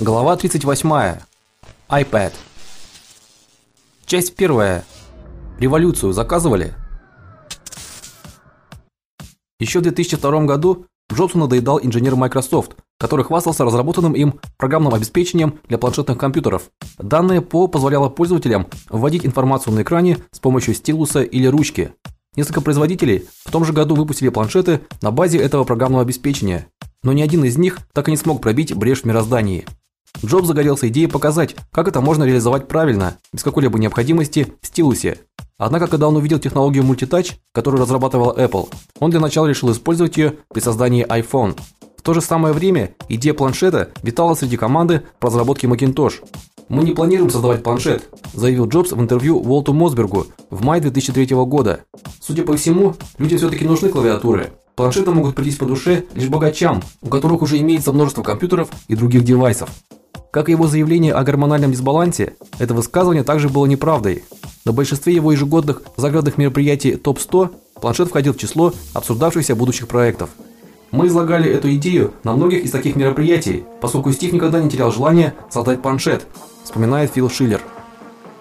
Глава 38. iPad. Часть первая. Революцию заказывали? Еще в 2002 году Джобсу надоедал инженер Microsoft, который хвастался разработанным им программным обеспечением для планшетных компьютеров. Данное ПО позволяло пользователям вводить информацию на экране с помощью стилуса или ручки. Несколько производителей в том же году выпустили планшеты на базе этого программного обеспечения, но ни один из них так и не смог пробить брешь в мироздании. Джобс загорелся идеей показать, как это можно реализовать правильно, без какой-либо необходимости в стилусе. Однако, когда он увидел технологию мультитач, которую разрабатывала Apple, он для начала решил использовать ее при создании iPhone. В то же самое время идея планшета витала среди команды по разработке Macintosh. Мы не планируем создавать планшет, заявил Джобс в интервью Уолту Мосбергу в мае 2003 года. Судя по всему, людям все таки нужны клавиатуры. Планшеты могут прийти по душе лишь богачам, у которых уже имеется множество компьютеров и других девайсов. Как и его заявление о гормональном дисбалансе, это высказывание также было неправдой. На большинстве его ежегодных загородных мероприятий ТОП-100 планшет входил в число обсуждавшихся будущих проектов. Мы излагали эту идею на многих из таких мероприятий, поскольку Стив никогда не терял желания создать планшет, вспоминает Фил Шиллер.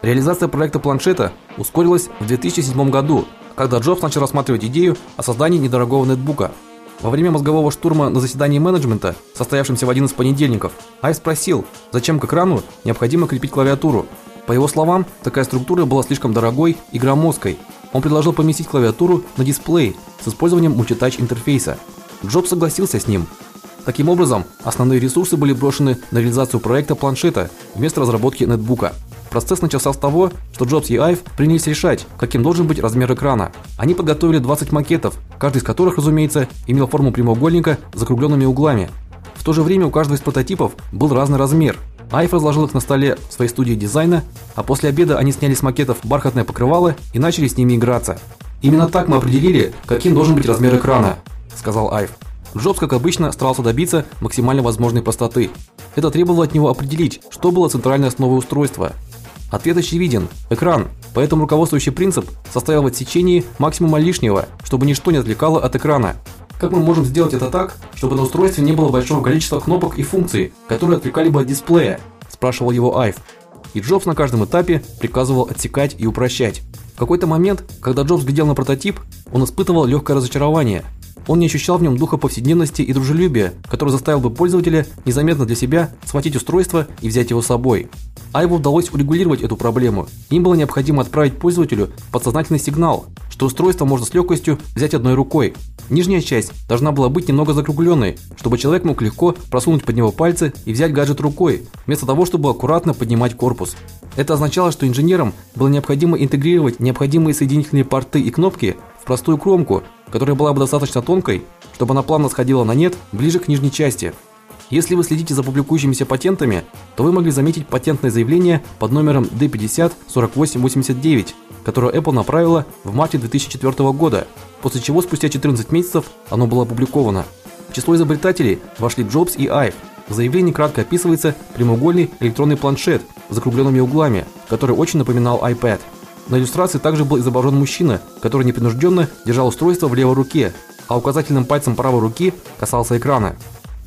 Реализация проекта планшета ускорилась в 2007 году, когда Джобс начал рассматривать идею о создании недорогого нетбука – во время мозгового штурма на заседании менеджмента, состоявшемся в один из понедельников, Ай спросил, зачем к экрану необходимо крепить клавиатуру. По его словам, такая структура была слишком дорогой и громоздкой. Он предложил поместить клавиатуру на дисплей с использованием мультитач интерфейса. Джобс согласился с ним. Таким образом, основные ресурсы были брошены на реализацию проекта планшета вместо разработки нетбука. Процесс начался с того, что Джобс и Айв принялись решать, каким должен быть размер экрана. Они подготовили 20 макетов, каждый из которых, разумеется, имел форму прямоугольника с закругленными углами. В то же время у каждого из прототипов был разный размер. Айв разложил их на столе в своей студии дизайна, а после обеда они сняли с макетов бархатное покрывало и начали с ними играться. Именно так мы определили, каким должен быть размер экрана, сказал Айв. Джобс, как обычно, старался добиться максимально возможной простоты. Это требовало от него определить, что было центральной основой устройства. Ответ очевиден экран. Поэтому руководствующий принцип состоял в отсечении максимума лишнего, чтобы ничто не отвлекало от экрана. Как мы можем сделать это так, чтобы на устройстве не было большого количества кнопок и функций, которые отвлекали бы от дисплея, спрашивал его Айв. И Джобс на каждом этапе приказывал отсекать и упрощать. В какой-то момент, когда Джобс глядел на прототип, он испытывал легкое разочарование. Он не ощущал в нем духа повседневности и дружелюбия, который заставил бы пользователя незаметно для себя схватить устройство и взять его с собой. Айву удалось урегулировать эту проблему. Им было необходимо отправить пользователю подсознательный сигнал, что устройство можно с легкостью взять одной рукой. Нижняя часть должна была быть немного закругленной, чтобы человек мог легко просунуть под него пальцы и взять гаджет рукой, вместо того, чтобы аккуратно поднимать корпус. Это означало, что инженерам было необходимо интегрировать необходимые соединительные порты и кнопки в простую кромку, которая была бы достаточно тонкой, чтобы она плавно сходила на нет ближе к нижней части. Если вы следите за публикующимися патентами, то вы могли заметить патентное заявление под номером D504889, которое Apple направила в марте 2004 года, после чего спустя 14 месяцев оно было опубликовано. В число изобретателей вошли Джобс и Айв. В заявлении кратко описывается прямоугольный электронный планшет с закругленными углами, который очень напоминал iPad. На иллюстрации также был изображен мужчина, который непринужденно держал устройство в левой руке, а указательным пальцем правой руки касался экрана.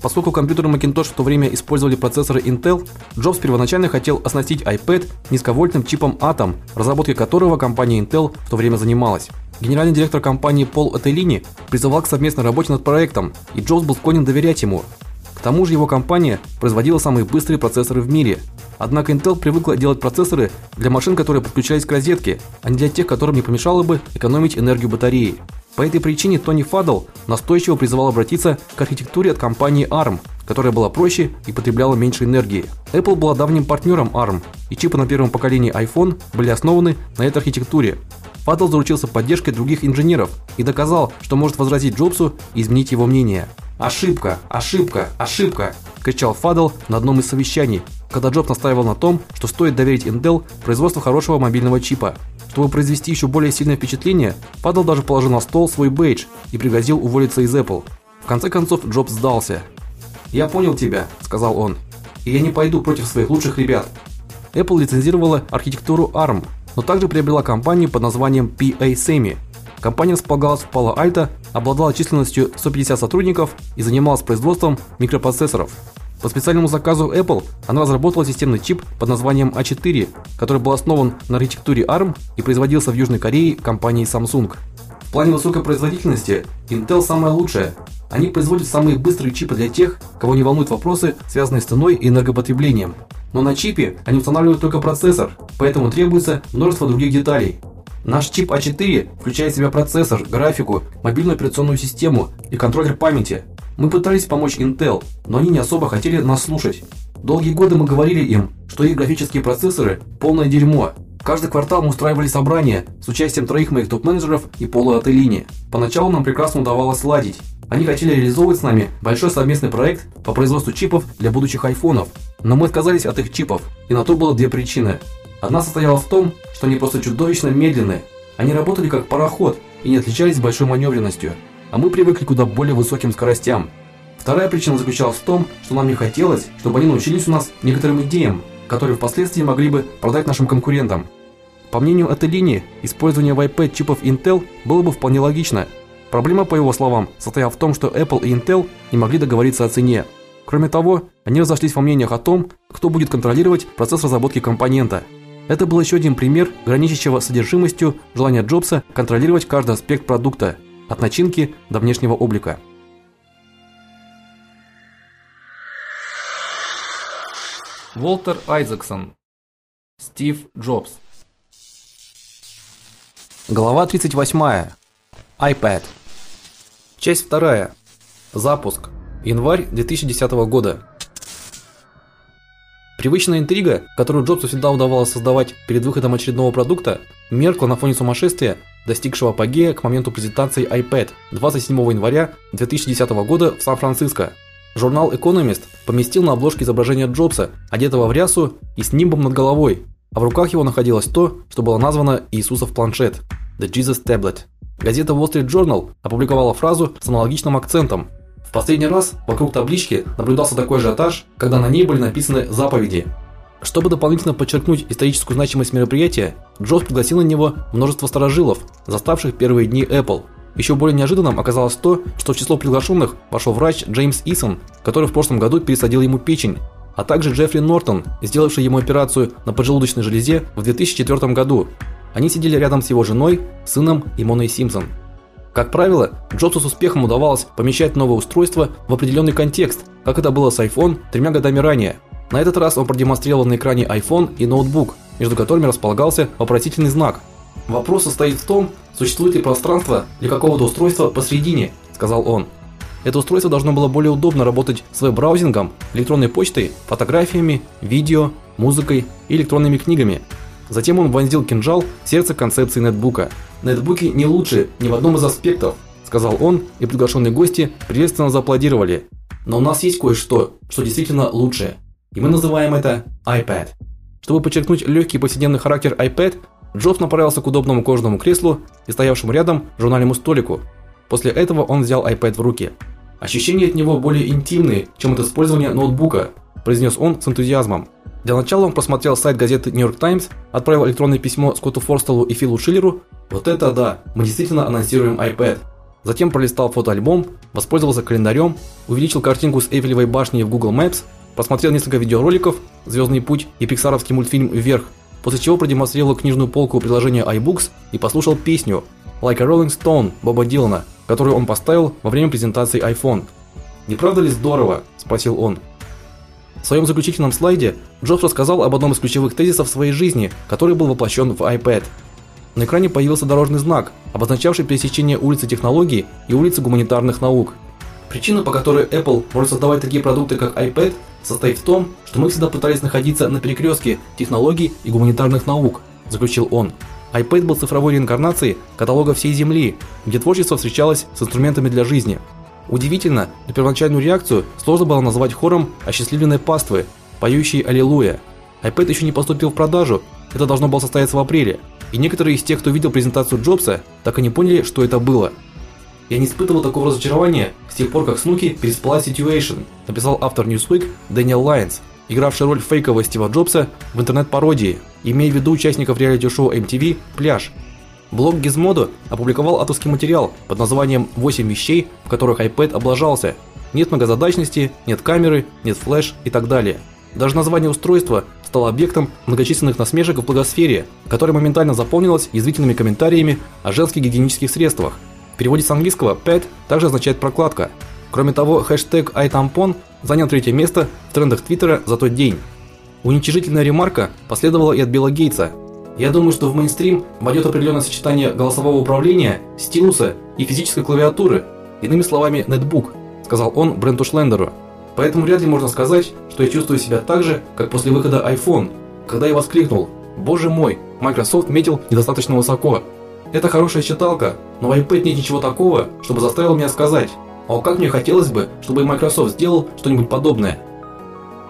Поскольку компьютеры Macintosh в то время использовали процессоры Intel, Джобс первоначально хотел оснастить iPad низковольтным чипом Atom, разработкой которого компания Intel в то время занималась. Генеральный директор компании Пол Ателлини призывал к совместной работе над проектом, и Джобс был склонен доверять ему. К тому же его компания производила самые быстрые процессоры в мире. Однако Intel привыкла делать процессоры для машин, которые подключались к розетке, а не для тех, которым не помешало бы экономить энергию батареи. По этой причине Тони Фадл настойчиво призывал обратиться к архитектуре от компании ARM, которая была проще и потребляла меньше энергии. Apple была давним партнером ARM, и чипы на первом поколении iPhone были основаны на этой архитектуре. Фадл заручился поддержкой других инженеров и доказал, что может возразить Джобсу и изменить его мнение. Ошибка, ошибка, ошибка, кричал Фадл на одном из совещаний, когда Джобс настаивал на том, что стоит доверить Intel производство хорошего мобильного чипа. Чтобы произвести еще более сильное впечатление, Падал даже положил на стол свой бейдж и пригрозил уволиться из Apple. В конце концов Джобс сдался. "Я понял тебя", сказал он. "И я не пойду против своих лучших ребят". Apple лицензировала архитектуру ARM, но также приобрела компанию под названием PA Semi. Компания располагалась в Пало-Альто, обладала численностью 150 сотрудников и занималась производством микропроцессоров. По специальному заказу Apple она разработала системный чип под названием A4, а который был основан на архитектуре ARM и производился в Южной Корее компанией Samsung. В плане высокой производительности Intel самая лучшая. Они производят самые быстрые чипы для тех, кого не волнуют вопросы, связанные с ценой и энергопотреблением. Но на чипе они устанавливают только процессор, поэтому требуется множество других деталей. Наш чип A4 включает в себя процессор, графику, мобильную операционную систему и контроллер памяти. Мы пытались помочь Intel, но они не особо хотели нас слушать. Долгие годы мы говорили им, что их графические процессоры полное дерьмо. Каждый квартал мы устраивали собрания с участием троих моих топ-менеджеров и Пола Ателини. Поначалу нам прекрасно удавалось ладить. Они хотели реализовывать с нами большой совместный проект по производству чипов для будущих айфонов, но мы отказались от их чипов, и на то было две причины. Одна состояла в том, что они просто чудовищно медленные. Они работали как пароход и не отличались большой маневренностью а мы привыкли куда более высоким скоростям. Вторая причина заключалась в том, что нам не хотелось, чтобы они научились у нас некоторым идеям, которые впоследствии могли бы продать нашим конкурентам. По мнению этой линии, использование в iPad чипов Intel было бы вполне логично. Проблема, по его словам, состояла в том, что Apple и Intel не могли договориться о цене. Кроме того, они разошлись во мнениях о том, кто будет контролировать процесс разработки компонента. Это был еще один пример граничащего содержимостью желания Джобса контролировать каждый аспект продукта от начинки до внешнего облика. Волтер Айзексон. Стив Джобс. Глава 38. iPad. Часть 2. Запуск. Январь 2010 года. Привычная интрига, которую Джобсу всегда удавалось создавать перед выходом очередного продукта, меркла на фоне сумасшествия, достигшего апогея к моменту презентации iPad 27 января 2010 года в Сан-Франциско. Журнал Economist поместил на обложке изображение Джобса, одетого в рясу и с нимбом над головой, а в руках его находилось то, что было названо Иисусов планшет The Jesus Tablet. Газета Wall Street Journal опубликовала фразу с аналогичным акцентом, последний раз вокруг таблички наблюдался такой же ажиотаж, когда на ней были написаны заповеди. Чтобы дополнительно подчеркнуть историческую значимость мероприятия, Джобс пригласил на него множество старожилов, заставших первые дни Apple. Еще более неожиданным оказалось то, что в число приглашенных вошел врач Джеймс Исон, который в прошлом году пересадил ему печень, а также Джеффри Нортон, сделавший ему операцию на поджелудочной железе в 2004 году. Они сидели рядом с его женой, сыном и Моной Симпсон. Как правило, Джобсу с успехом удавалось помещать новое устройство в определенный контекст, как это было с iPhone тремя годами ранее. На этот раз он продемонстрировал на экране iPhone и ноутбук, между которыми располагался вопросительный знак. Вопрос состоит в том, существует ли пространство для какого-то устройства посредине, сказал он. Это устройство должно было более удобно работать с веб-браузингом, электронной почтой, фотографиями, видео, музыкой и электронными книгами. Затем он вонзил кинжал в сердце концепции нетбука. Нетбуки не лучше ни в одном из аспектов, сказал он, и приглашенные гости приветственно зааплодировали. Но у нас есть кое-что, что действительно лучше, и мы называем это iPad. Чтобы подчеркнуть легкий повседневный характер iPad, Джобс направился к удобному кожаному креслу и стоявшему рядом журнальному столику. После этого он взял iPad в руки. Ощущения от него более интимные, чем от использования ноутбука, произнес он с энтузиазмом. Для начала он просмотрел сайт газеты New York Times, отправил электронное письмо Скотту Форстеллу и Филу Шиллеру. Вот это да, мы действительно анонсируем iPad. Затем пролистал фотоальбом, воспользовался календарем, увеличил картинку с Эйфелевой башни в Google Maps, просмотрел несколько видеороликов Звездный путь и пиксаровский мультфильм Вверх, после чего продемонстрировал книжную полку приложения iBooks и послушал песню Like a Rolling Stone Боба Дилана, которую он поставил во время презентации iPhone. "Не правда ли здорово?" спросил он. В своем заключительном слайде Джобс рассказал об одном из ключевых тезисов своей жизни, который был воплощен в iPad. На экране появился дорожный знак, обозначавший пересечение улицы технологий и улицы гуманитарных наук. Причина, по которой Apple может создавать такие продукты, как iPad, состоит в том, что мы всегда пытались находиться на перекрестке технологий и гуманитарных наук, заключил он. iPad был цифровой реинкарнацией каталога всей Земли, где творчество встречалось с инструментами для жизни. Удивительно, но первоначальную реакцию сложно было назвать хором осчастливленной паствы, поющей аллилуйя. iPad еще не поступил в продажу, это должно было состояться в апреле, и некоторые из тех, кто видел презентацию Джобса, так и не поняли, что это было. Я не испытывал такого разочарования с тех пор, как Снуки переспала с Situation, написал автор Newsweek Дэниел Лайнс, игравший роль фейкового Стива Джобса в интернет-пародии, имея в виду участников реалити-шоу MTV «Пляж», Блог Gizmodo опубликовал авторский материал под названием «8 вещей, в которых iPad облажался». Нет многозадачности, нет камеры, нет флеш и так далее. Даже название устройства стало объектом многочисленных насмешек в благосфере, которая моментально заполнилась язвительными комментариями о женских гигиенических средствах. В переводе с английского pad также означает прокладка. Кроме того, хэштег iTampon занял третье место в трендах Твиттера за тот день. Уничижительная ремарка последовала и от Билла Гейтса. Я думаю, что в мейнстрим войдет определенное сочетание голосового управления, стилуса и физической клавиатуры, иными словами, нетбук, сказал он Бренту Шлендеру. Поэтому вряд ли можно сказать, что я чувствую себя так же, как после выхода iPhone, когда я воскликнул: "Боже мой, Microsoft метил недостаточно высоко". Это хорошая читалка, но в iPad нет ничего такого, чтобы заставило меня сказать: "О, как мне хотелось бы, чтобы Microsoft сделал что-нибудь подобное".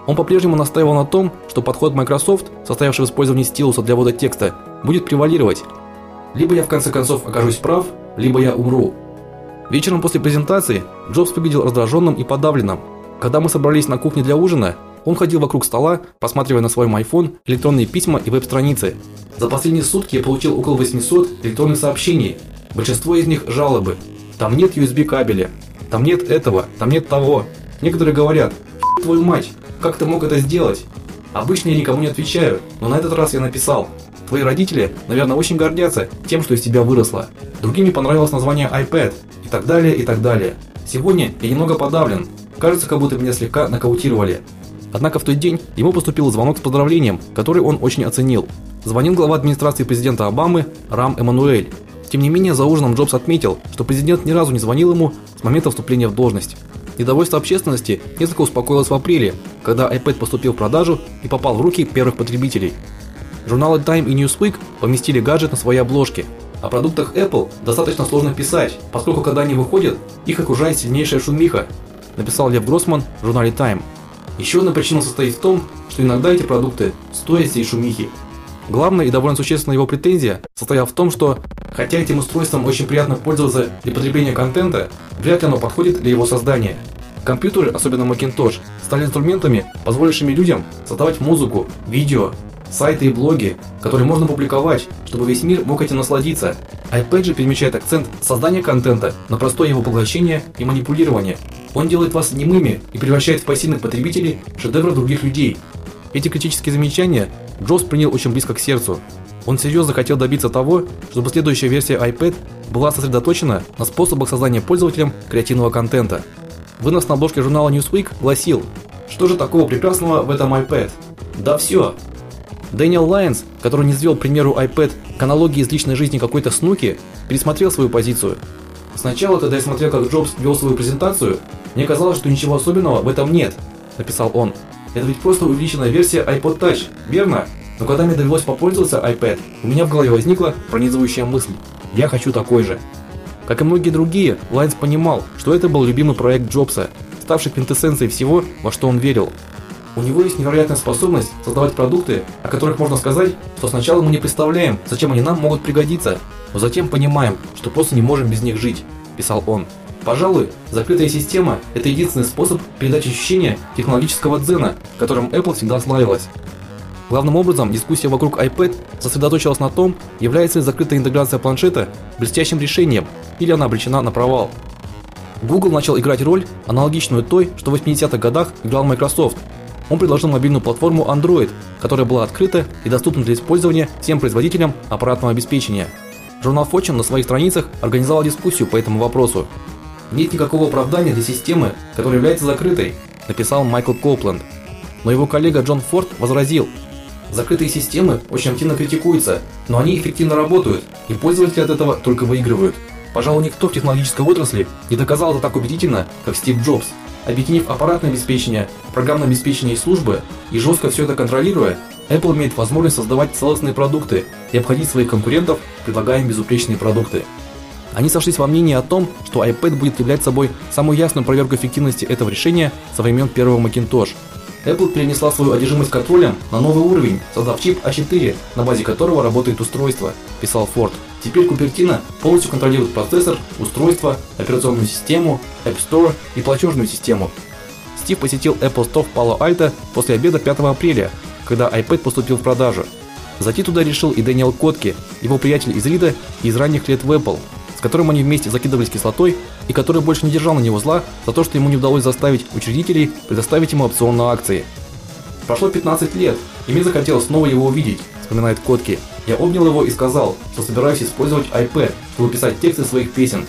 Он по-прежнему настаивал на том, что подход Microsoft, состоявший в использовании стилуса для ввода текста, будет превалировать. Либо я в конце концов окажусь прав, либо я умру. Вечером после презентации Джобс выглядел раздраженным и подавленным. Когда мы собрались на кухне для ужина, он ходил вокруг стола, посматривая на свой iPhone, электронные письма и веб-страницы. За последние сутки я получил около 800 электронных сообщений. Большинство из них жалобы. Там нет USB кабеля. Там нет этого, там нет того. Некоторые говорят: "Твою мать, как ты мог это сделать?" Обычно я никому не отвечаю, но на этот раз я написал: "Твои родители, наверное, очень гордятся тем, что из тебя выросло". Другим не понравилось название iPad и так далее, и так далее. Сегодня я немного подавлен. Кажется, как будто меня слегка нокаутировали. Однако в тот день ему поступил звонок с поздравлением, который он очень оценил. Звонил глава администрации президента Обамы Рам Эммануэль. Тем не менее, за ужином Джобс отметил, что президент ни разу не звонил ему с момента вступления в должность. Недовольство общественности несколько успокоилось в апреле, когда iPad поступил в продажу и попал в руки первых потребителей. Журналы Time и Newsweek поместили гаджет на своей обложке. О продуктах Apple достаточно сложно писать, поскольку когда они выходят, их окружает сильнейшая шумиха, написал Лев Гроссман в журнале Time. Еще одна причина состоит в том, что иногда эти продукты стоят всей шумихи. Главная и довольно существенная его претензия состояла в том, что хотя этим устройством очень приятно пользоваться для потребления контента, вряд ли оно подходит для его создания. Компьютеры, особенно Macintosh, стали инструментами, позволившими людям создавать музыку, видео, сайты и блоги, которые можно публиковать, чтобы весь мир мог этим насладиться. iPad же перемещает акцент создания контента на простое его поглощение и манипулирование. Он делает вас немыми и превращает в пассивных потребителей шедевры других людей. Эти критические замечания Джобс принял очень близко к сердцу. Он серьезно хотел добиться того, чтобы следующая версия iPad была сосредоточена на способах создания пользователям креативного контента. Вынос на обложке журнала Newsweek гласил: "Что же такого прекрасного в этом iPad?" Да все. Дэниел Лайнс, который не к примеру, iPad к аналогии из личной жизни какой-то снуки, пересмотрел свою позицию. Сначала, когда я смотрел, как Джобс вел свою презентацию, мне казалось, что ничего особенного в этом нет, написал он. Это ведь просто увеличенная версия iPod Touch, верно? Но когда мне довелось попользоваться iPad, у меня в голове возникла пронизывающая мысль: я хочу такой же. Как и многие другие, Лайнс понимал, что это был любимый проект Джобса, ставший квинтэссенцией всего, во что он верил. У него есть невероятная способность создавать продукты, о которых можно сказать, что сначала мы не представляем, зачем они нам могут пригодиться, но затем понимаем, что просто не можем без них жить, писал он. Пожалуй, закрытая система это единственный способ передать ощущение технологического дзена, которым Apple всегда славилась. Главным образом, дискуссия вокруг iPad сосредоточилась на том, является ли закрытая интеграция планшета блестящим решением или она обречена на провал. Google начал играть роль, аналогичную той, что в 80-х годах играл Microsoft. Он предложил мобильную платформу Android, которая была открыта и доступна для использования всем производителям аппаратного обеспечения. Журнал Fortune на своих страницах организовал дискуссию по этому вопросу. Нет никакого оправдания для системы, которая является закрытой, написал Майкл Копленд. Но его коллега Джон Форд возразил: Закрытые системы очень активно критикуются, но они эффективно работают, и пользователи от этого только выигрывают. Пожалуй, никто в технологической отрасли не доказал это так убедительно, как Стив Джобс. Объединив аппаратное обеспечение, программное обеспечение и службы, и жестко все это контролируя, Apple имеет возможность создавать целостные продукты и обходить своих конкурентов, предлагая им безупречные продукты. Они сошлись во мнении о том, что iPad будет являть собой самую ясную проверку эффективности этого решения со времен первого Macintosh. Apple перенесла свою одержимость контролем на новый уровень, создав чип A4, на базе которого работает устройство, писал Ford. Теперь Купертино полностью контролирует процессор, устройство, операционную систему, App Store и платежную систему. Стив посетил Apple Store в Пало-Альто после обеда 5 апреля, когда iPad поступил в продажу. Зайти туда решил и Дэниел Котки, его приятель из Рида и из ранних лет в Apple, которым они вместе закидывались кислотой и который больше не держал на него зла за то, что ему не удалось заставить учредителей предоставить ему опцион на акции. Прошло 15 лет, и мне захотелось снова его увидеть, вспоминает Котки. Я обнял его и сказал, что собираюсь использовать iPad, чтобы писать тексты своих песен.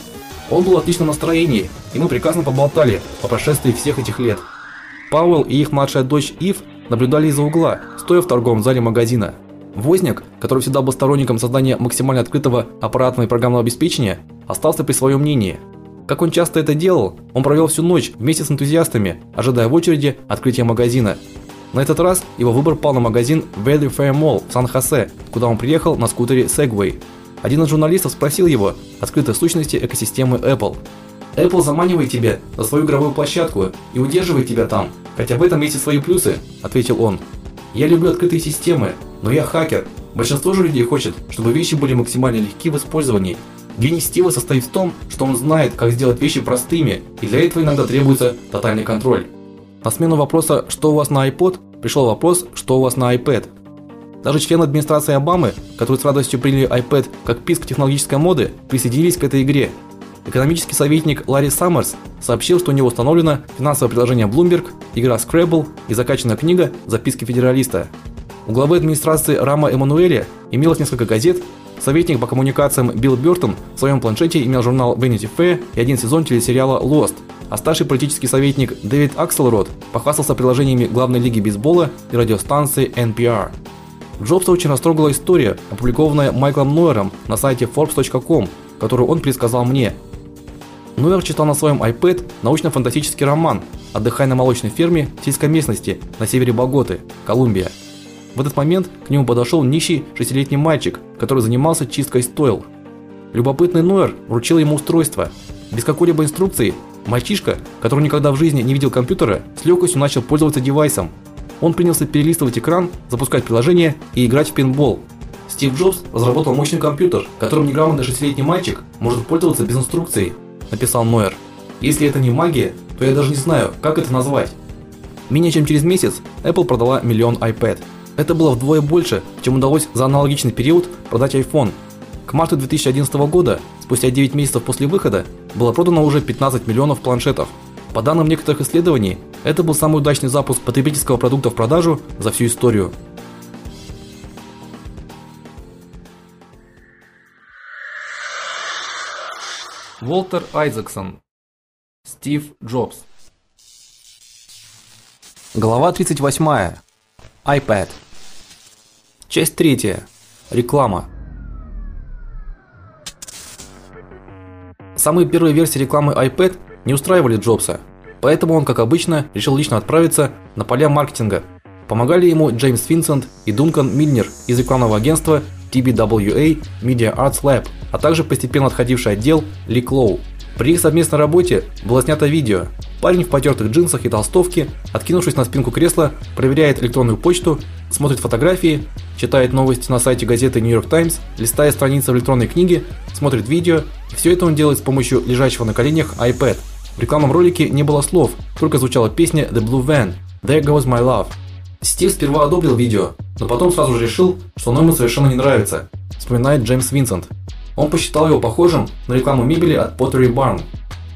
Он был в отличном настроении, и мы прекрасно поболтали по прошествии всех этих лет. Пауэлл и их младшая дочь Ив наблюдали из-за угла, стоя в торговом зале магазина. Возняк, который всегда был сторонником создания максимально открытого аппаратного и программного обеспечения, остался при своем мнении. Как он часто это делал, он провел всю ночь вместе с энтузиастами, ожидая в очереди открытия магазина. На этот раз его выбор пал на магазин Valley Fair Mall в Сан-Хосе, куда он приехал на скутере Segway. Один из журналистов спросил его о скрытой сущности экосистемы Apple. Apple заманивает тебя на свою игровую площадку и удерживает тебя там, хотя в этом есть и свои плюсы, ответил он. Я люблю открытые системы, но я хакер. Большинство же людей хочет, чтобы вещи были максимально легки в использовании. Гений Стива состоит в том, что он знает, как сделать вещи простыми, и для этого иногда требуется тотальный контроль. На смену вопроса «что у вас на iPod?» пришел вопрос «что у вас на iPad?». Даже члены администрации Обамы, которые с радостью приняли iPad как писк технологической моды, присоединились к этой игре. Экономический советник Ларри Саммерс сообщил, что у него установлено финансовое приложение Bloomberg, игра Scrabble и закачанная книга Записки федералиста. У главы администрации Рама Эммануэля имелось несколько газет, советник по коммуникациям Билл Бёртон в своем планшете имел журнал Vanity Fair и один сезон телесериала Lost, а старший политический советник Дэвид Акселрод похвастался приложениями главной лиги бейсбола и радиостанции NPR. Джобса очень растрогала история, опубликованная Майклом Нойером на сайте forbes.com, которую он предсказал мне. Нойер читал на своем iPad научно-фантастический роман «Отдыхай на молочной ферме в сельской местности на севере Боготы, Колумбия». В этот момент к нему подошел нищий шестилетний мальчик, который занимался чисткой стойл. Любопытный Нойер вручил ему устройство. Без какой-либо инструкции мальчишка, который никогда в жизни не видел компьютера, с легкостью начал пользоваться девайсом. Он принялся перелистывать экран, запускать приложения и играть в пейнтбол. Стив Джобс разработал мощный компьютер, которым неграмотный шестилетний мальчик может пользоваться без инструкции, написал Нойер. Если это не магия, то я даже не знаю, как это назвать. Менее чем через месяц Apple продала миллион iPad. Это было вдвое больше, чем удалось за аналогичный период продать iPhone. К марту 2011 года, спустя 9 месяцев после выхода, было продано уже 15 миллионов планшетов. По данным некоторых исследований, это был самый удачный запуск потребительского продукта в продажу за всю историю. Волтер Айзексон. Стив Джобс. Глава 38. iPad. Часть третья. Реклама. Самые первые версии рекламы iPad не устраивали Джобса, поэтому он, как обычно, решил лично отправиться на поля маркетинга. Помогали ему Джеймс Винсент и Дункан Мильнер из рекламного агентства TBWA Media Arts Lab, а также постепенно отходивший отдел Ли Клоу. При их совместной работе было снято видео. Парень в потертых джинсах и толстовке, откинувшись на спинку кресла, проверяет электронную почту, смотрит фотографии, читает новости на сайте газеты New York Times, листает страницы в электронной книге, смотрит видео. И все это он делает с помощью лежащего на коленях iPad. В рекламном ролике не было слов, только звучала песня The Blue Van. There Goes My Love. Стив сперва одобрил видео, но потом сразу же решил, что оно ему совершенно не нравится, вспоминает Джеймс Винсент. Он посчитал его похожим на рекламу мебели от Pottery Barn.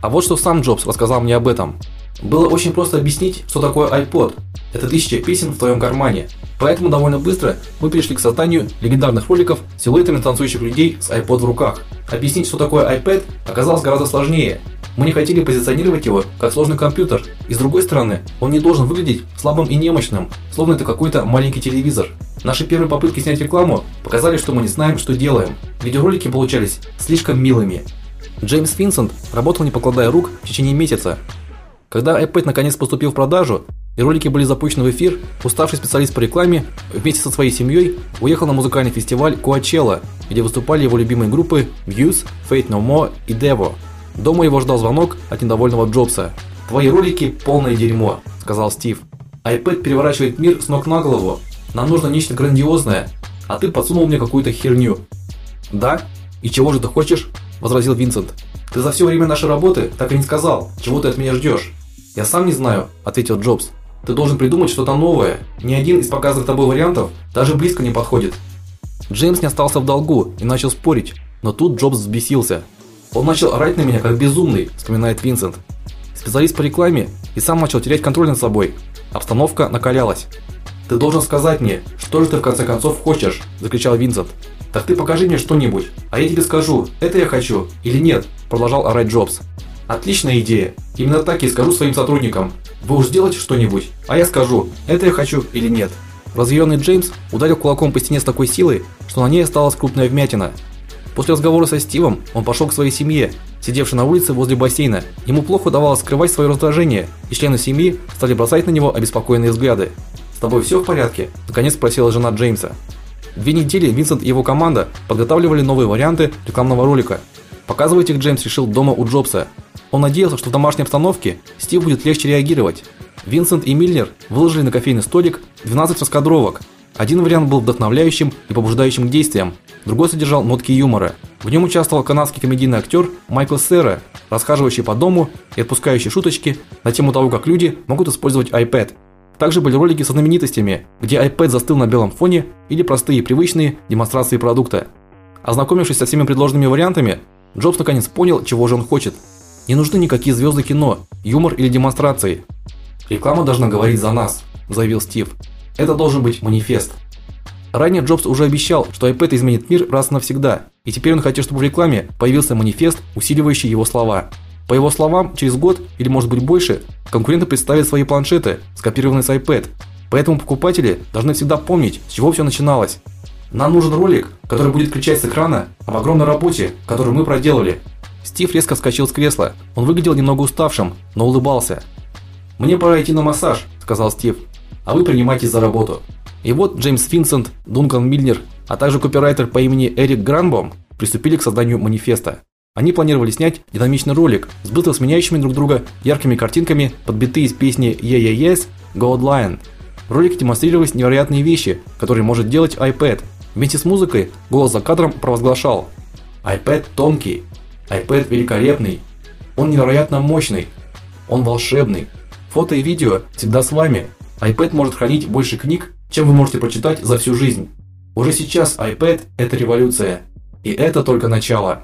А вот что сам Джобс рассказал мне об этом. Было очень просто объяснить, что такое iPod. Это тысяча песен в твоем кармане. Поэтому довольно быстро мы перешли к созданию легендарных роликов с силуэтами танцующих людей с iPod в руках. Объяснить, что такое iPad, оказалось гораздо сложнее. Мы не хотели позиционировать его как сложный компьютер, и с другой стороны, он не должен выглядеть слабым и немощным, словно это какой-то маленький телевизор. Наши первые попытки снять рекламу показали, что мы не знаем, что делаем. Видеоролики получались слишком милыми. Джеймс Винсент работал не покладая рук в течение месяца. Когда iPad наконец поступил в продажу и ролики были запущены в эфир, уставший специалист по рекламе вместе со своей семьей уехал на музыкальный фестиваль Coachella, где выступали его любимые группы Muse, Faith No More и Devo. Дома его ждал звонок от недовольного Джобса. "Твои ролики полное дерьмо", сказал Стив. "iPad переворачивает мир с ног на голову. Нам нужно нечто грандиозное, а ты подсунул мне какую-то херню". "Да? И чего же ты хочешь?" возразил Винсент. "Ты за все время нашей работы так и не сказал, чего ты от меня ждешь». "Я сам не знаю", ответил Джобс. "Ты должен придумать что-то новое. Ни один из показанных тобой вариантов даже близко не подходит". Джеймс не остался в долгу и начал спорить, но тут Джобс взбесился. Он начал орать на меня как безумный, вспоминает Винсент. Специалист по рекламе и сам начал терять контроль над собой. Обстановка накалялась. Ты должен сказать мне, что же ты в конце концов хочешь, закричал Винсент. Так ты покажи мне что-нибудь, а я тебе скажу, это я хочу или нет, продолжал орать Джобс. Отличная идея. Именно так и скажу своим сотрудникам. Вы уж сделайте что-нибудь, а я скажу, это я хочу или нет. Разъяренный Джеймс ударил кулаком по стене с такой силой, что на ней осталась крупная вмятина. После разговора со Стивом он пошел к своей семье, сидевшей на улице возле бассейна. Ему плохо удавалось скрывать свое раздражение, и члены семьи стали бросать на него обеспокоенные взгляды. "С тобой все в порядке?" наконец спросила жена Джеймса. Две недели Винсент и его команда подготавливали новые варианты рекламного ролика. Показывать их Джеймс решил дома у Джобса. Он надеялся, что в домашней обстановке Стив будет легче реагировать. Винсент и Миллер выложили на кофейный столик 12 раскадровок. Один вариант был вдохновляющим и побуждающим к действиям, другой содержал нотки юмора. В нем участвовал канадский комедийный актер Майкл Сера, расхаживающий по дому и отпускающий шуточки на тему того, как люди могут использовать iPad. Также были ролики со знаменитостями, где iPad застыл на белом фоне или простые привычные демонстрации продукта. Ознакомившись со всеми предложенными вариантами, Джобс наконец понял, чего же он хочет. Не нужны никакие звезды кино, юмор или демонстрации. Реклама должна говорить за нас, заявил Стив. Это должен быть манифест. Ранее Джобс уже обещал, что iPad изменит мир раз и навсегда, и теперь он хотел, чтобы в рекламе появился манифест, усиливающий его слова. По его словам, через год или может быть больше конкуренты представят свои планшеты, скопированные с iPad. Поэтому покупатели должны всегда помнить, с чего все начиналось. Нам нужен ролик, который будет кричать с экрана об огромной работе, которую мы проделали. Стив резко вскочил с кресла. Он выглядел немного уставшим, но улыбался. Мне пора идти на массаж, сказал Стив. А вы принимайтесь за работу. И вот Джеймс Винсент, Дункан Мильнер, а также копирайтер по имени Эрик Гранбом приступили к созданию манифеста. Они планировали снять динамичный ролик с быстро сменяющими друг друга яркими картинками, подбитые из песни Yeah Yeah Yes, God Lion. В ролике демонстрировались невероятные вещи, которые может делать iPad. Вместе с музыкой голос за кадром провозглашал: iPad тонкий, iPad великолепный, он невероятно мощный, он волшебный. Фото и видео всегда с вами. iPad может хранить больше книг, чем вы можете прочитать за всю жизнь. Уже сейчас iPad это революция, и это только начало.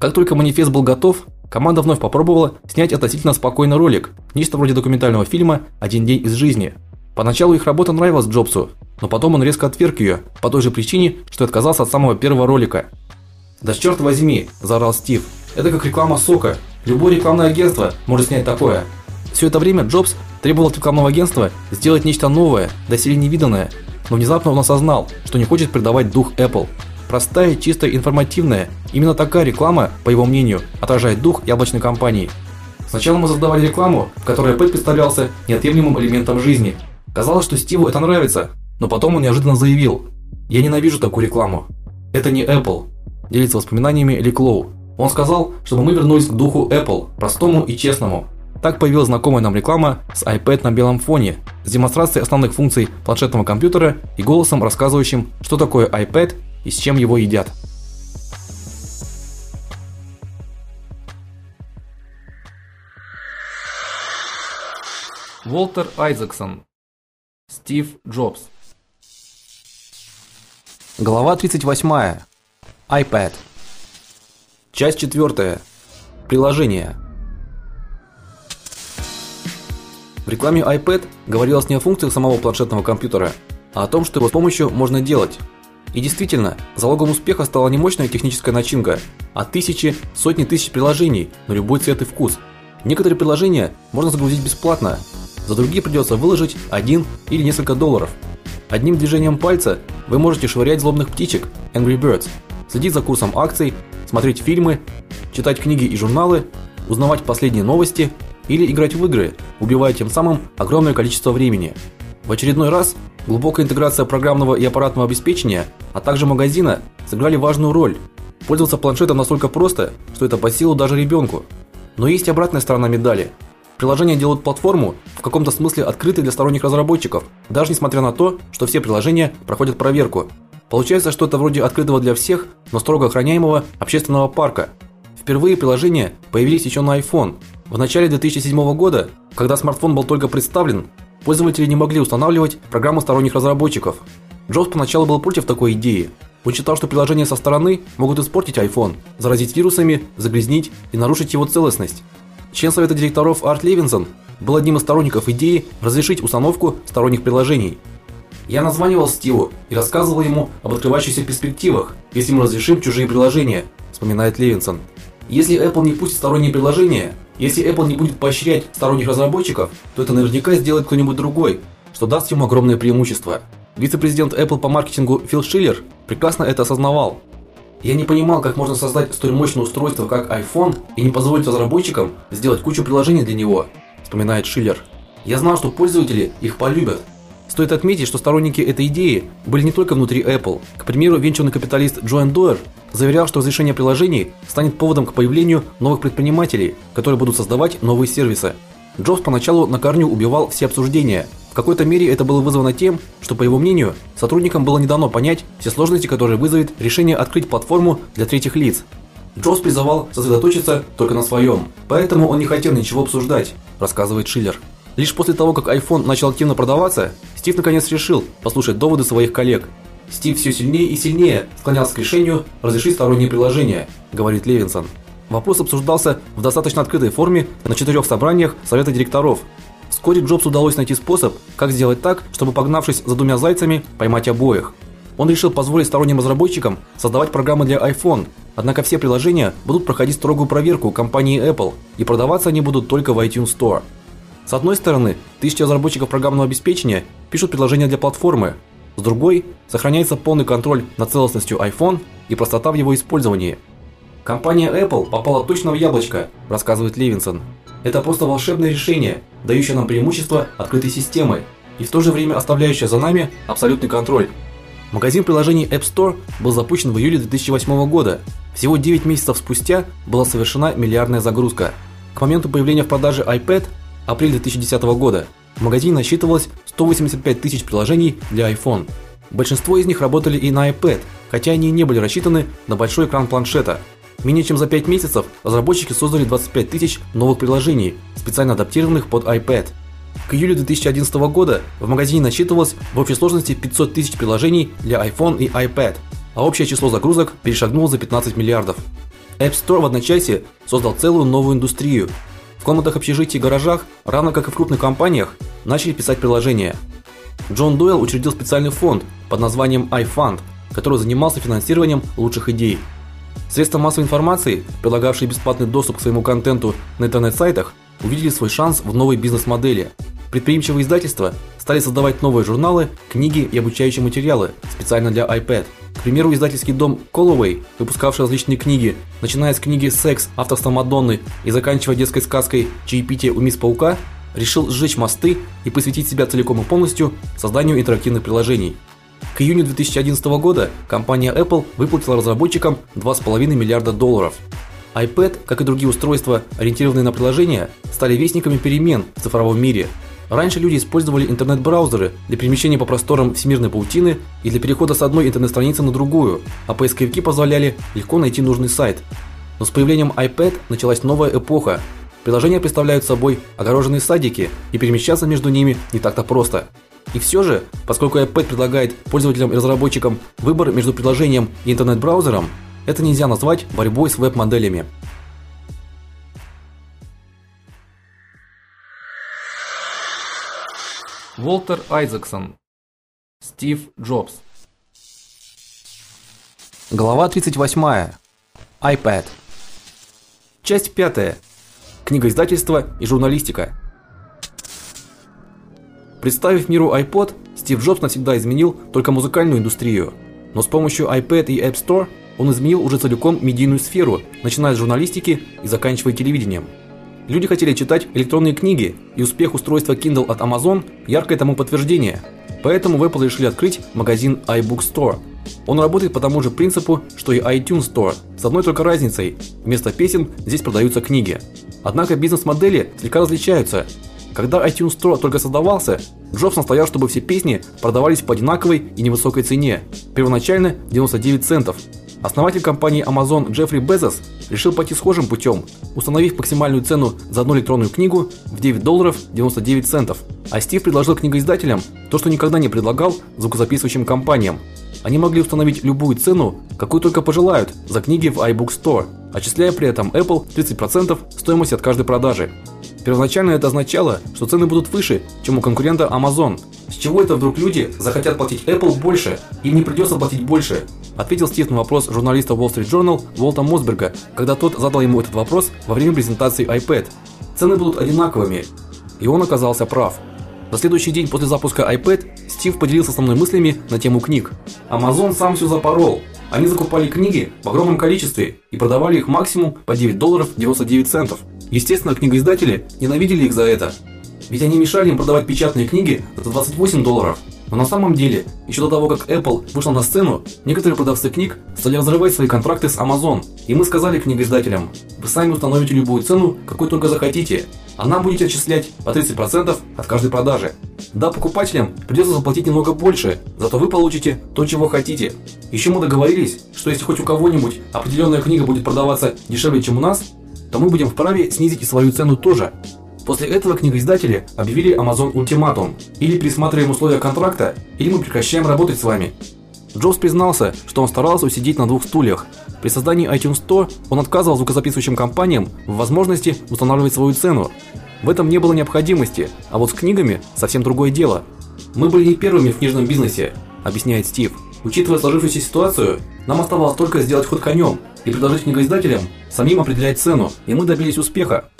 Как только манифест был готов, команда вновь попробовала снять относительно спокойный ролик, нечто вроде документального фильма Один день из жизни. Поначалу их работа нравилась Джобсу, но потом он резко отверг ее по той же причине, что отказался от самого первого ролика. "Да черт возьми", заорал Стив. "Это как реклама сока. Любое рекламное агентство может снять такое". Все это время Джобс требовал от рекламного агентства сделать нечто новое, доселе невиданное, но внезапно он осознал, что не хочет предавать дух Apple. Простая, чисто информативная, именно такая реклама, по его мнению, отражает дух яблочной компании. Сначала мы создавали рекламу, в которой Apple представлялся неотъемлемым элементом жизни. Казалось, что Стиву это нравится, но потом он неожиданно заявил: "Я ненавижу такую рекламу. Это не Apple". Делится воспоминаниями Ли Клоу. Он сказал, чтобы мы вернулись к духу Apple, простому и честному. Так появилась знакомая нам реклама с iPad на белом фоне, с демонстрацией основных функций планшетного компьютера и голосом, рассказывающим, что такое iPad и с чем его едят. Волтер Айзексон. Стив Джобс. Глава 38. iPad. Часть 4. Приложение. В рекламе iPad говорилось не о функциях самого планшетного компьютера, а о том, что его с помощью можно делать. И действительно, залогом успеха стала не мощная техническая начинка, а тысячи, сотни тысяч приложений на любой цвет и вкус. Некоторые приложения можно загрузить бесплатно, за другие придется выложить один или несколько долларов. Одним движением пальца вы можете швырять злобных птичек Angry Birds, следить за курсом акций, смотреть фильмы, читать книги и журналы, узнавать последние новости или играть в игры, убивая тем самым огромное количество времени. В очередной раз глубокая интеграция программного и аппаратного обеспечения, а также магазина сыграли важную роль. Пользоваться планшетом настолько просто, что это по силу даже ребенку. Но есть обратная сторона медали. Приложения делают платформу в каком-то смысле открытой для сторонних разработчиков, даже несмотря на то, что все приложения проходят проверку. Получается что-то вроде открытого для всех, но строго охраняемого общественного парка. Впервые приложения появились еще на iPhone, в начале 2007 года, когда смартфон был только представлен, пользователи не могли устанавливать программы сторонних разработчиков. Джобс поначалу был против такой идеи. Он считал, что приложения со стороны могут испортить iPhone, заразить вирусами, загрязнить и нарушить его целостность. Член совета директоров Арт Левинсон был одним из сторонников идеи разрешить установку сторонних приложений. Я названивал Стиву и рассказывал ему об открывающихся перспективах, если мы разрешим чужие приложения, вспоминает Левинсон. Если Apple не пустит сторонние приложения, если Apple не будет поощрять сторонних разработчиков, то это наверняка сделает кто-нибудь другой, что даст ему огромное преимущество. Вице-президент Apple по маркетингу Фил Шиллер прекрасно это осознавал. Я не понимал, как можно создать столь мощное устройство, как iPhone, и не позволить разработчикам сделать кучу приложений для него, вспоминает Шиллер. Я знал, что пользователи их полюбят. Стоит отметить, что сторонники этой идеи были не только внутри Apple. К примеру, венчурный капиталист Джоэн Дойер заверял, что разрешение приложений станет поводом к появлению новых предпринимателей, которые будут создавать новые сервисы. Джобс поначалу на корню убивал все обсуждения. Какой-то мере это было вызвано тем, что по его мнению, сотрудникам было не дано понять все сложности, которые вызовет решение открыть платформу для третьих лиц. Джобс призывал сосредоточиться только на своем, поэтому он не хотел ничего обсуждать, рассказывает Шиллер. Лишь после того, как iPhone начал активно продаваться, Стив наконец решил послушать доводы своих коллег. Стив все сильнее и сильнее склонялся к решению разрешить сторонние приложения, говорит Левинсон. Вопрос обсуждался в достаточно открытой форме на четырех собраниях совета директоров. Вскоре Джобсу удалось найти способ, как сделать так, чтобы погнавшись за двумя зайцами, поймать обоих. Он решил позволить сторонним разработчикам создавать программы для iPhone. Однако все приложения будут проходить строгую проверку компании Apple, и продаваться они будут только в iTunes Store. С одной стороны, тысячи разработчиков программного обеспечения пишут приложения для платформы. С другой, сохраняется полный контроль над целостностью iPhone и простота в его использовании. Компания Apple попала точно в яблочко, рассказывает Левинсон. Это просто волшебное решение, дающее нам преимущество открытой системы и в то же время оставляющее за нами абсолютный контроль. Магазин приложений App Store был запущен в июле 2008 года. Всего 9 месяцев спустя была совершена миллиардная загрузка. К моменту появления в продаже iPad апрель 2010 года в магазине насчитывалось 185 тысяч приложений для iPhone. Большинство из них работали и на iPad, хотя они не были рассчитаны на большой экран планшета. Менее чем за 5 месяцев разработчики создали 25 тысяч новых приложений, специально адаптированных под iPad. К июлю 2011 года в магазине насчитывалось в общей сложности 500 тысяч приложений для iPhone и iPad, а общее число загрузок перешагнуло за 15 миллиардов. App Store в одночасье создал целую новую индустрию, комнатах общежитий и гаражах, равно как и в крупных компаниях, начали писать приложения. Джон Дойл учредил специальный фонд под названием iFund, который занимался финансированием лучших идей. Средства массовой информации, предлагавшие бесплатный доступ к своему контенту на интернет-сайтах, увидели свой шанс в новой бизнес-модели. Предприимчивые издательства стали создавать новые журналы, книги и обучающие материалы специально для iPad. К примеру, издательский дом Callaway, выпускавший различные книги, начиная с книги Секс авторства Мадонны и заканчивая детской сказкой Чаепитие у мисс Паука, решил сжечь мосты и посвятить себя целиком и полностью созданию интерактивных приложений. К июню 2011 года компания Apple выплатила разработчикам 2,5 миллиарда долларов. iPad, как и другие устройства, ориентированные на приложения, стали вестниками перемен в цифровом мире – Раньше люди использовали интернет-браузеры для перемещения по просторам всемирной паутины и для перехода с одной интернет-страницы на другую, а поисковики позволяли легко найти нужный сайт. Но с появлением iPad началась новая эпоха. Приложения представляют собой огороженные садики, и перемещаться между ними не так-то просто. И все же, поскольку iPad предлагает пользователям и разработчикам выбор между приложением и интернет-браузером, это нельзя назвать борьбой с веб-моделями. Волтер Айзексон. Стив Джобс. Глава 38. iPad. Часть 5. Книга издательства и журналистика. Представив миру iPod, Стив Джобс навсегда изменил только музыкальную индустрию, но с помощью iPad и App Store он изменил уже целиком медийную сферу, начиная с журналистики и заканчивая телевидением. Люди хотели читать электронные книги, и успех устройства Kindle от Amazon яркое тому подтверждение. Поэтому в Apple решили открыть магазин iBook Store. Он работает по тому же принципу, что и iTunes Store, с одной только разницей: вместо песен здесь продаются книги. Однако бизнес-модели слегка различаются. Когда iTunes Store только создавался, Джобс настоял, чтобы все песни продавались по одинаковой и невысокой цене. Первоначально 99 центов. Основатель компании Amazon Джеффри Безос решил пойти схожим путем, установив максимальную цену за одну электронную книгу в 9 долларов 99 центов. А Стив предложил книгоиздателям то, что никогда не предлагал звукозаписывающим компаниям. Они могли установить любую цену, какую только пожелают, за книги в iBook Store, отчисляя при этом Apple 30% стоимости от каждой продажи. Первоначально это означало, что цены будут выше, чем у конкурента Amazon. С чего это вдруг люди захотят платить Apple больше? Им не придется платить больше, ответил Стив на вопрос журналиста Wall Street Journal Волта Мосберга, когда тот задал ему этот вопрос во время презентации iPad. Цены будут одинаковыми. И он оказался прав. На следующий день после запуска iPad Стив поделился со мной мыслями на тему книг. Amazon сам все запорол. Они закупали книги в огромном количестве и продавали их максимум по 9 долларов 99 центов. Естественно, книгоиздатели ненавидели их за это. Ведь они мешали им продавать печатные книги за 28 долларов. Но на самом деле, еще до того, как Apple вышла на сцену, некоторые продавцы книг стали разрывать свои контракты с Amazon. И мы сказали книгоиздателям: "Вы сами установите любую цену, какую только захотите, а нам будете отчислять по 30% от каждой продажи. Да, покупателям придется заплатить немного больше, зато вы получите то, чего хотите. Еще мы договорились, что если хоть у кого-нибудь определенная книга будет продаваться дешевле, чем у нас, то мы будем вправе снизить и свою цену тоже. После этого книгоиздатели объявили Amazon ультиматум: или пересматриваем условия контракта, или мы прекращаем работать с вами. Джобс признался, что он старался усидеть на двух стульях. При создании iTunes Store он отказывал звукозаписывающим компаниям в возможности устанавливать свою цену. В этом не было необходимости, а вот с книгами совсем другое дело. Мы были не первыми в книжном бизнесе, объясняет Стив. Учитывая сложившуюся ситуацию, нам оставалось только сделать ход конем и предложить книгоиздателям самим определять цену, и мы добились успеха.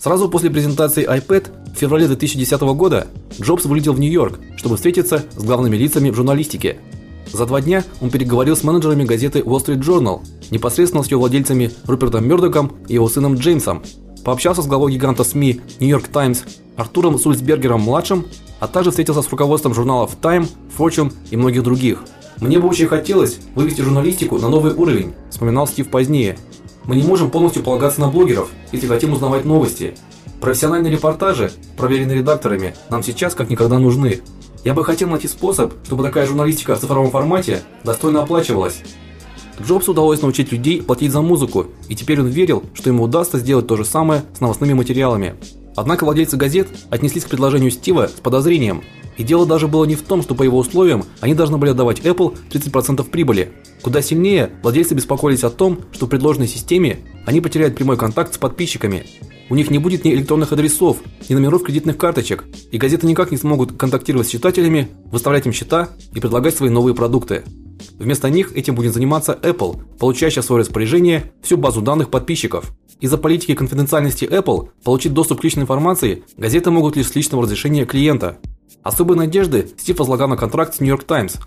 Сразу после презентации iPad в феврале 2010 года Джобс вылетел в Нью-Йорк, чтобы встретиться с главными лицами в журналистике. За два дня он переговорил с менеджерами газеты Wall Street Journal, непосредственно с ее владельцами Рупертом Мёрдоком и его сыном Джеймсом, пообщался с главой гиганта СМИ New York Times Артуром Сульцбергером младшим, а также встретился с руководством журналов Time, Fortune и многих других. Мне бы очень хотелось вывести журналистику на новый уровень, вспоминал Стив позднее. Мы не можем полностью полагаться на блогеров, если хотим узнавать новости. Профессиональные репортажи, проверенные редакторами, нам сейчас как никогда нужны. Я бы хотел найти способ, чтобы такая журналистика в цифровом формате достойно оплачивалась. Джобсу удалось научить людей платить за музыку, и теперь он верил, что ему удастся сделать то же самое с новостными материалами. Однако владельцы газет отнеслись к предложению Стива с подозрением. И дело даже было не в том, что по его условиям они должны были отдавать Apple 30% прибыли. Куда сильнее владельцы беспокоились о том, что в предложенной системе они потеряют прямой контакт с подписчиками. У них не будет ни электронных адресов, ни номеров кредитных карточек, и газеты никак не смогут контактировать с читателями, выставлять им счета и предлагать свои новые продукты. Вместо них этим будет заниматься Apple, получающая в свое распоряжение всю базу данных подписчиков. Из-за политики конфиденциальности Apple получить доступ к личной информации газеты могут лишь с личного разрешения клиента. Особой надежды Стив возлагал на контракт с New York Times.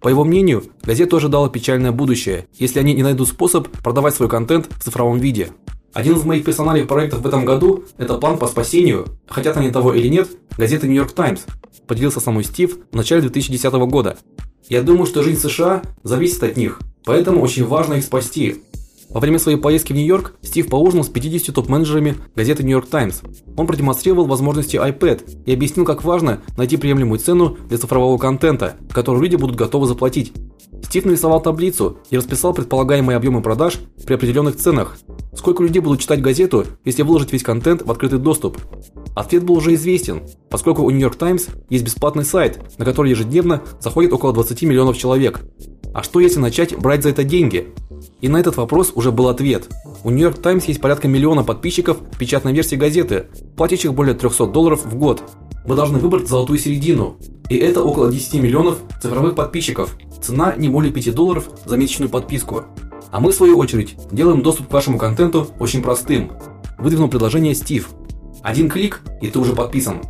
По его мнению, газету ожидало печальное будущее, если они не найдут способ продавать свой контент в цифровом виде. Один из моих персональных проектов в этом году это план по спасению, хотят они того или нет, газеты New York Times, поделился со мной Стив в начале 2010 года. Я думаю, что жизнь США зависит от них, поэтому очень важно их спасти. Во время своей поездки в Нью-Йорк Стив поужинал с 50 топ-менеджерами газеты New York Times. Он продемонстрировал возможности iPad и объяснил, как важно найти приемлемую цену для цифрового контента, которую люди будут готовы заплатить. Стив нарисовал таблицу и расписал предполагаемые объемы продаж при определенных ценах. Сколько людей будут читать газету, если выложить весь контент в открытый доступ? Ответ был уже известен, поскольку у New York Times есть бесплатный сайт, на который ежедневно заходит около 20 миллионов человек. А что если начать брать за это деньги? И на этот вопрос уже был ответ. У New York Times есть порядка миллиона подписчиков в печатной версии газеты, платящих более 300 долларов в год. Мы должны выбрать золотую середину. И это около 10 миллионов цифровых подписчиков. Цена не более 5 долларов за месячную подписку. А мы в свою очередь делаем доступ к вашему контенту очень простым. Выдвинул предложение Стив. Один клик, и ты уже подписан.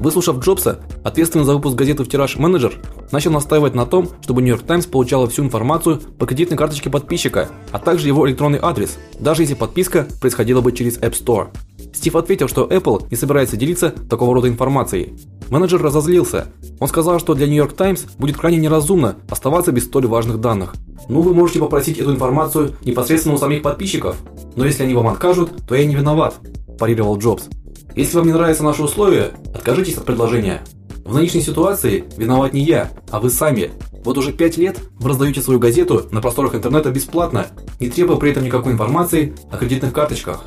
Выслушав Джобса, ответственный за выпуск газеты в тираж менеджер начал настаивать на том, чтобы New York Times получала всю информацию по кредитной карточке подписчика, а также его электронный адрес, даже если подписка происходила бы через App Store. Стив ответил, что Apple не собирается делиться такого рода информацией. Менеджер разозлился. Он сказал, что для New York Times будет крайне неразумно оставаться без столь важных данных. Ну, вы можете попросить эту информацию непосредственно у самих подписчиков, но если они вам откажут, то я не виноват, парировал Джобс. Если вам не нравятся наши условия, откажитесь от предложения. В нынешней ситуации виноват не я, а вы сами. Вот уже пять лет вы раздаете свою газету на просторах интернета бесплатно, не требуя при этом никакой информации о кредитных карточках.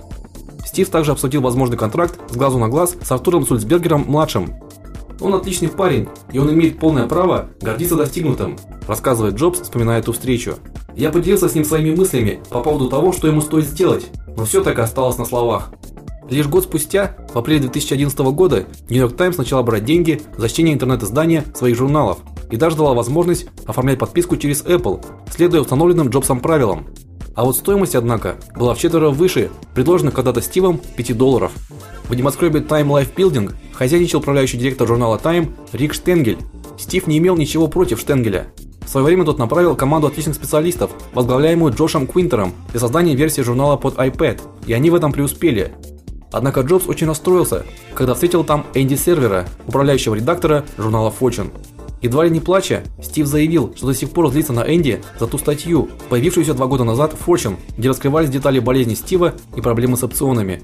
Стив также обсудил возможный контракт с глазу на глаз с Артуром Сульцбергером младшим. Он отличный парень, и он имеет полное право гордиться достигнутым, рассказывает Джобс, вспоминая эту встречу. Я поделился с ним своими мыслями по поводу того, что ему стоит сделать, но все так и осталось на словах. Лишь год спустя, в апреле 2011 года, York Times начала брать деньги за чтение интернет-издания своих журналов и даже дала возможность оформлять подписку через Apple, следуя установленным Джобсом правилам. А вот стоимость, однако, была в четверо выше предложенных когда-то Стивом 5 долларов. В демоскробе Time Life Building хозяйничал управляющий директор журнала Time Рик Штенгель. Стив не имел ничего против Штенгеля. В свое время тот направил команду отличных специалистов, возглавляемую Джошем Квинтером, для создания версии журнала под iPad, и они в этом преуспели. Однако Джобс очень расстроился, когда встретил там Энди Сервера, управляющего редактора журнала Fortune. Едва ли не плача, Стив заявил, что до сих пор злится на Энди за ту статью, появившуюся два года назад в Fortune, где раскрывались детали болезни Стива и проблемы с опционами.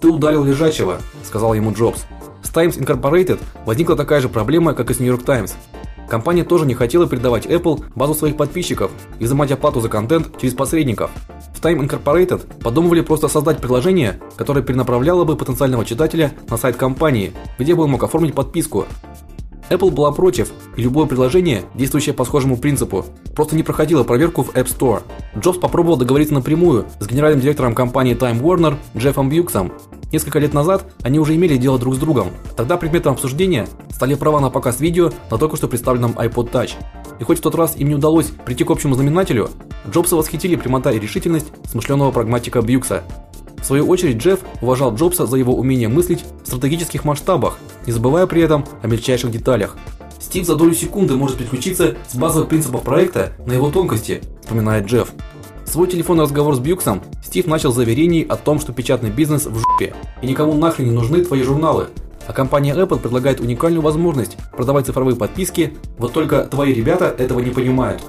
"Ты ударил лежачего", сказал ему Джобс. С Times Incorporated возникла такая же проблема, как и с New York Times. Компания тоже не хотела передавать Apple базу своих подписчиков и взимать оплату за контент через посредников. В Time Incorporated подумывали просто создать приложение, которое перенаправляло бы потенциального читателя на сайт компании, где бы он мог оформить подписку. Apple была против, и любое приложение, действующее по схожему принципу, просто не проходило проверку в App Store. Джобс попробовал договориться напрямую с генеральным директором компании Time Warner Джеффом Бьюксом. Несколько лет назад они уже имели дело друг с другом. Тогда предметом обсуждения стали права на показ видео на только что представленном iPod Touch. И хоть в тот раз им не удалось прийти к общему знаменателю, Джобса восхитили прямота и решительность смышленого прагматика Бьюкса. В свою очередь Джефф уважал Джобса за его умение мыслить в стратегических масштабах, не забывая при этом о мельчайших деталях. Стив за долю секунды может переключиться с базовых принципов проекта на его тонкости, вспоминает Джефф. Свой телефонный разговор с Бьюксом Стив начал заверений о том, что печатный бизнес в жопе, и никому нахрен не нужны твои журналы. А компания Apple предлагает уникальную возможность продавать цифровые подписки, вот только твои ребята этого не понимают.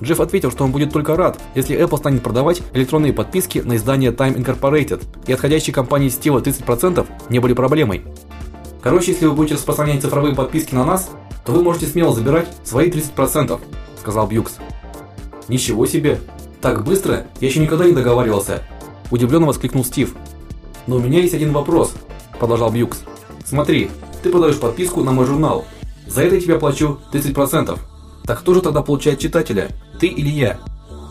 Джефф ответил, что он будет только рад, если Apple станет продавать электронные подписки на издание Time Incorporated, и отходящие компании Стива 30% не были проблемой. Короче, если вы будете распространять цифровые подписки на нас, то вы можете смело забирать свои 30%, сказал Бьюкс. Ничего себе. Так быстро я еще никогда не договаривался, удивленно воскликнул Стив. Но у меня есть один вопрос, продолжал Бьюкс. Смотри, ты продаешь подписку на мой журнал. За это я тебе плачу 30%. Так кто же тогда получает читателя? Ты или я?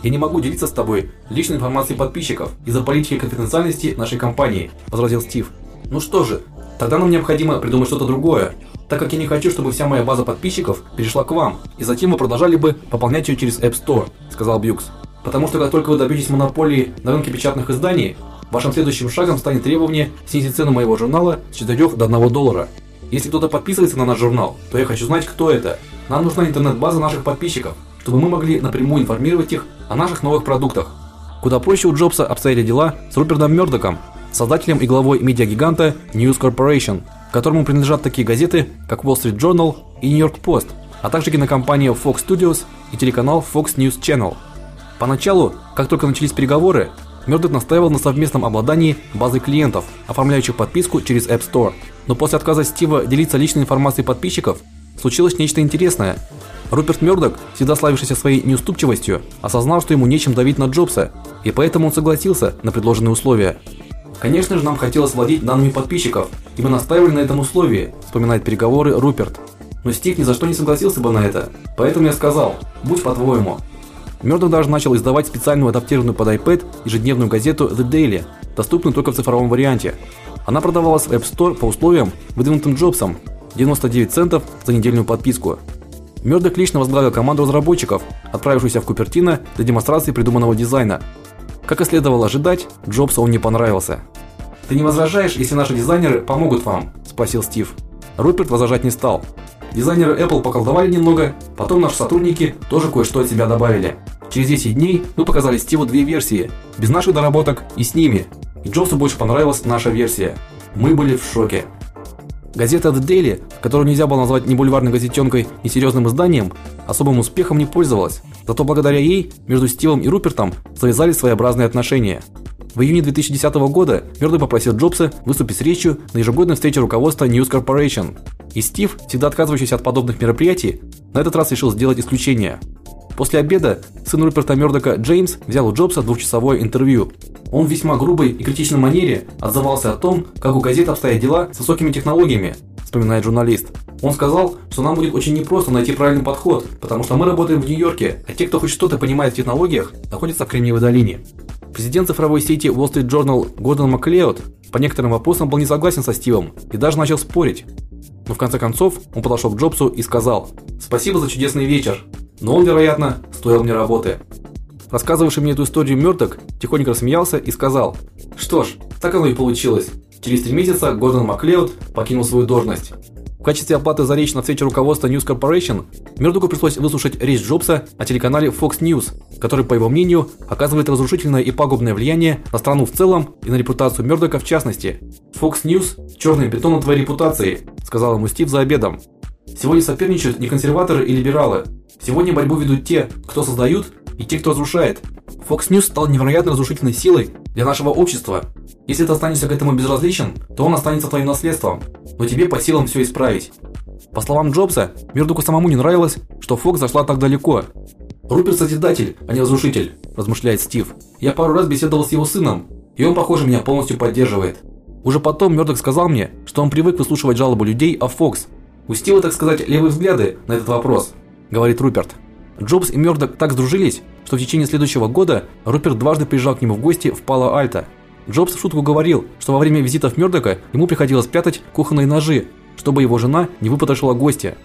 Я не могу делиться с тобой личной информацией подписчиков из-за политики конфиденциальности нашей компании, возразил Стив. Ну что же, тогда нам необходимо придумать что-то другое, так как я не хочу, чтобы вся моя база подписчиков перешла к вам, и затем вы продолжали бы пополнять ее через App Store, сказал Бьюкс. Потому что как только вы добьетесь монополии на рынке печатных изданий, вашим следующим шагом станет требование снизить цену моего журнала с 4 до 1 доллара. Если кто-то подписывается на наш журнал, то я хочу знать, кто это. Нам нужна интернет-база наших подписчиков, чтобы мы могли напрямую информировать их о наших новых продуктах. Куда проще у Джобса обстояли дела с Рупертом Мёрдоком, создателем и главой медиагиганта News Corporation, которому принадлежат такие газеты, как Wall Street Journal и New York Post, а также кинокомпания Fox Studios и телеканал Fox News Channel. Поначалу, как только начались переговоры, Мёрдок настаивал на совместном обладании базой клиентов, оформляющих подписку через App Store. Но после отказа Стива делиться личной информацией подписчиков, случилось нечто интересное. Руперт Мёрдок, всегда славившийся своей неуступчивостью, осознал, что ему нечем давить на Джобса, и поэтому он согласился на предложенные условия. Конечно же, нам хотелось владеть данными подписчиков, и мы настаивали на этом условии, вспоминает переговоры Руперт. Но Стив ни за что не согласился бы на это. Поэтому я сказал: "Будь по-твоему". Мёрдок даже начал издавать специальную адаптированную под iPad ежедневную газету The Daily, доступную только в цифровом варианте. Она продавалась в App Store по условиям, выдвинутым Джобсом 99 центов за недельную подписку. Мёрдок лично возглавил команду разработчиков, отправившуюся в Купертино для демонстрации придуманного дизайна. Как и следовало ожидать, Джобсу он не понравился. Ты не возражаешь, если наши дизайнеры помогут вам? спросил Стив. Руперт возражать не стал. Дизайнеры Apple поколдовали немного, потом наши сотрудники тоже кое-что от себя добавили. Через 10 дней мы показали Стиву две версии, без наших доработок и с ними. И Джобсу больше понравилась наша версия. Мы были в шоке. Газета The Daily, которую нельзя было назвать ни бульварной газетенкой, ни серьезным изданием, особым успехом не пользовалась. Зато благодаря ей между Стивом и Рупертом завязались своеобразные отношения. В июне 2010 года Мёрдок попросил Джобса выступить с речью на ежегодной встрече руководства News Corporation. И Стив, всегда отказывающийся от подобных мероприятий, на этот раз решил сделать исключение. После обеда сын Руперта Мёрдока Джеймс взял у Джобса двухчасовое интервью. Он в весьма грубой и критичной манере отзывался о том, как у газет обстоят дела с высокими технологиями, вспоминает журналист. Он сказал, что нам будет очень непросто найти правильный подход, потому что мы работаем в Нью-Йорке, а те, кто хоть что-то понимает в технологиях, находятся в Кремниевой долине. Президент цифровой сети Wall Street Journal Гордон Маклеод по некоторым вопросам был не согласен со Стивом и даже начал спорить. Но в конце концов он подошел к Джобсу и сказал: "Спасибо за чудесный вечер, но он, вероятно, стоил мне работы". Рассказывавший мне эту историю Мёрдок тихонько рассмеялся и сказал: "Что ж, так оно и получилось. Через три месяца Гордон Маклеод покинул свою должность. В качестве оплаты за речь на встрече руководства News Corporation Мёрдоку пришлось выслушать речь Джобса о телеканале Fox News, который, по его мнению, оказывает разрушительное и пагубное влияние на страну в целом и на репутацию Мёрдока в частности. Fox News черным бетоном твоей репутации, сказал ему Стив за обедом. Сегодня соперничают не консерваторы и либералы. Сегодня борьбу ведут те, кто создают, и те, кто разрушает. Fox News стал невероятно разрушительной силой для нашего общества. Если ты останешься к этому безразличен, то он останется твоим наследством, но тебе по силам все исправить. По словам Джобса, Мирдуку самому не нравилось, что Fox зашла так далеко. Руперт созидатель, а не разрушитель, размышляет Стив. Я пару раз беседовал с его сыном, и он, похоже, меня полностью поддерживает. Уже потом Мёрдок сказал мне, что он привык выслушивать жалобы людей о Fox. У Стива, так сказать, левые взгляды на этот вопрос, говорит Руперт. Джобс и Мёрдок так сдружились, что в течение следующего года Руперт дважды приезжал к нему в гости в Пало-Альто. Джобс в шутку говорил, что во время визитов Мёрдока ему приходилось прятать кухонные ножи, чтобы его жена не выпотрошила гостя.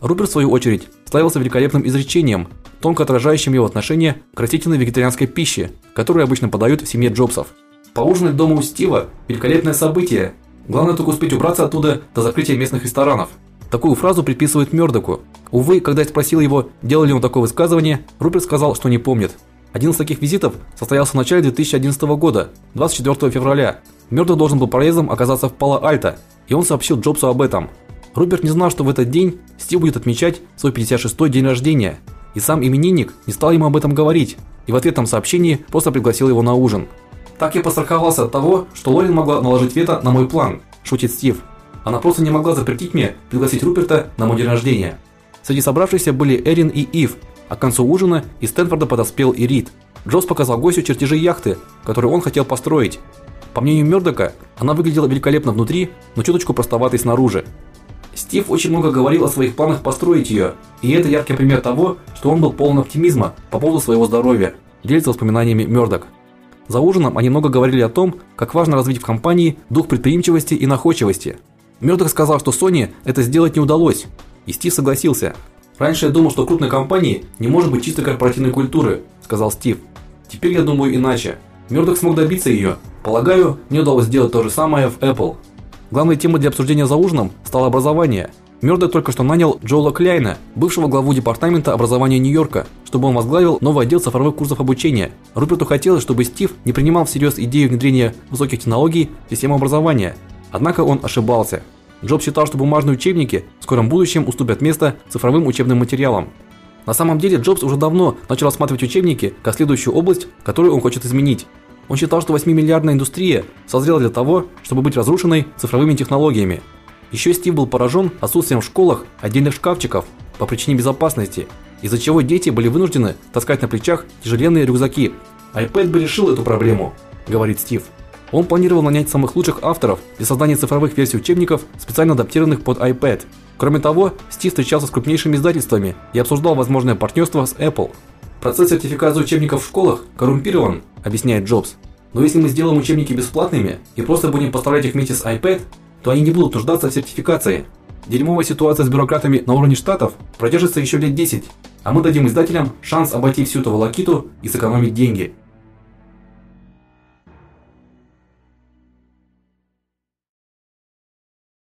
Руперт в свою очередь славился великолепным изречением, тонко отражающим его отношение к растительной вегетарианской пище, которую обычно подают в семье Джобсов. Поужинать дома у Стива великолепное событие. Главное только успеть убраться оттуда до закрытия местных ресторанов. Такую фразу приписывают Мёрдоку. Увы, когда я спросил его, делал ли он такое высказывание, Руперт сказал, что не помнит. Один из таких визитов состоялся в начале 2011 года, 24 февраля. Мёрдок должен был проездом оказаться в Пало-Альто, и он сообщил Джобсу об этом. Руперт не знал, что в этот день Стив будет отмечать свой 56-й день рождения, и сам именинник не стал ему об этом говорить, и в ответном сообщении просто пригласил его на ужин. Так я постраховался от того, что Лорин могла наложить вето на мой план, шутит Стив. Она просто не могла запретить мне пригласить Руперта на мой день рождения. Среди собравшихся были Эрин и Ив, а к концу ужина из Стэнфорда подоспел и Рид. Джобс показал гостю чертежи яхты, которую он хотел построить. По мнению Мёрдока, она выглядела великолепно внутри, но чуточку простоватой снаружи. Стив очень много говорил о своих планах построить ее, и это яркий пример того, что он был полон оптимизма по поводу своего здоровья. Делится воспоминаниями Мёрдок. За ужином они много говорили о том, как важно развить в компании дух предприимчивости и находчивости. Мёрдок сказал, что Sony это сделать не удалось, и Стив согласился. Раньше я думал, что в крупной компании не может быть чистой корпоративной культуры, сказал Стив. Теперь я думаю иначе. Мёрдок смог добиться ее. Полагаю, мне удалось сделать то же самое в Apple. Главной темой для обсуждения за ужином стало образование. Мёрдок только что нанял Джоула Кляйна, бывшего главу департамента образования Нью-Йорка, чтобы он возглавил новый отдел цифровых курсов обучения. Руперту хотелось, чтобы Стив не принимал всерьез идею внедрения высоких технологий в систему образования. Однако он ошибался. Джобс считал, что бумажные учебники в скором будущем уступят место цифровым учебным материалам. На самом деле Джобс уже давно начал рассматривать учебники как следующую область, которую он хочет изменить. Он считал, что 8-миллиардная индустрия созрела для того, чтобы быть разрушенной цифровыми технологиями. Еще Стив был поражен отсутствием в школах отдельных шкафчиков по причине безопасности, из-за чего дети были вынуждены таскать на плечах тяжеленные рюкзаки. iPad бы решил эту проблему, говорит Стив. Он планировал нанять самых лучших авторов для создания цифровых версий учебников, специально адаптированных под iPad. Кроме того, Стив встречался с крупнейшими издательствами и обсуждал возможное партнерство с Apple. Процесс сертификации учебников в школах коррумпирован, объясняет Джобс. Но если мы сделаем учебники бесплатными и просто будем поставлять их вместе с iPad, то они не будут нуждаться в сертификации. Дерьмовая ситуация с бюрократами на уровне штатов продержится еще лет 10, а мы дадим издателям шанс обойти всю эту волокиту и сэкономить деньги.